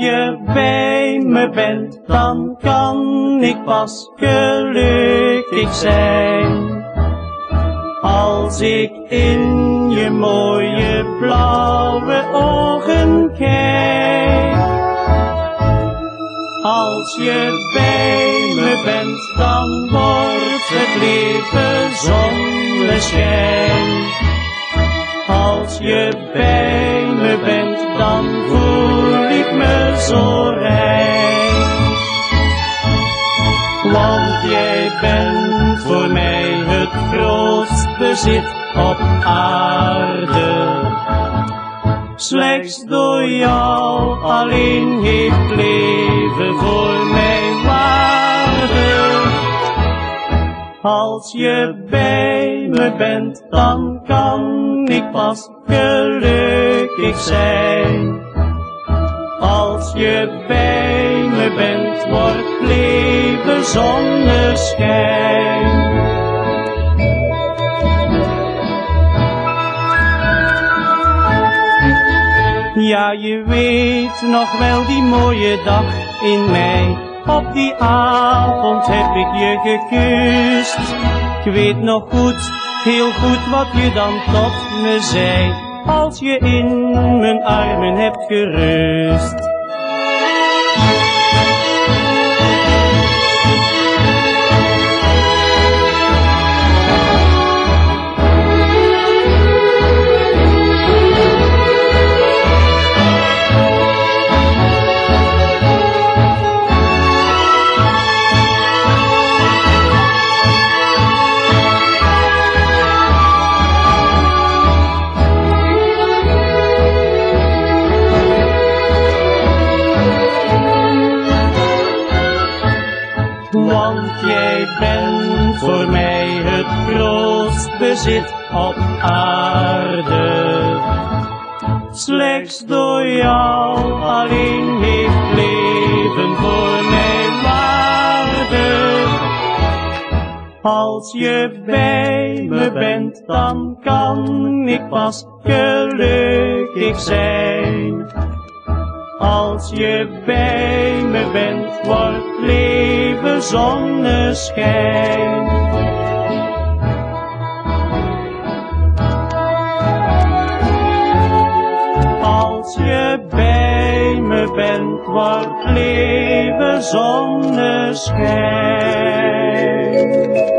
Je bij me bent, dan kan ik pas gelukkig zijn. Als ik in je mooie blauwe ogen kijk. Als je bij me bent, dan wordt het leven zonneschijn. Als je bij me bent, dan me zo rein. Want jij bent voor mij het grootste bezit op aarde. Slechts door jou alleen heeft leven voor mij waarde. Als je bij me bent, dan kan ik pas gelukkig zijn. Als je bij me bent, wordt leven zonneschijn. Ja, je weet nog wel die mooie dag in mei. Op die avond heb ik je gekust. Ik weet nog goed, heel goed wat je dan tot me zei. Als je in mijn armen hebt gerust. Want jij bent voor mij het grootste bezit op aarde. Slechts door jou alleen heeft leven voor mij waarde. Als je bij me bent, dan kan ik pas gelukkig zijn. Als je bij me bent, wordt leven zonneschijn. Als je bij me bent, wordt leven zonneschijn.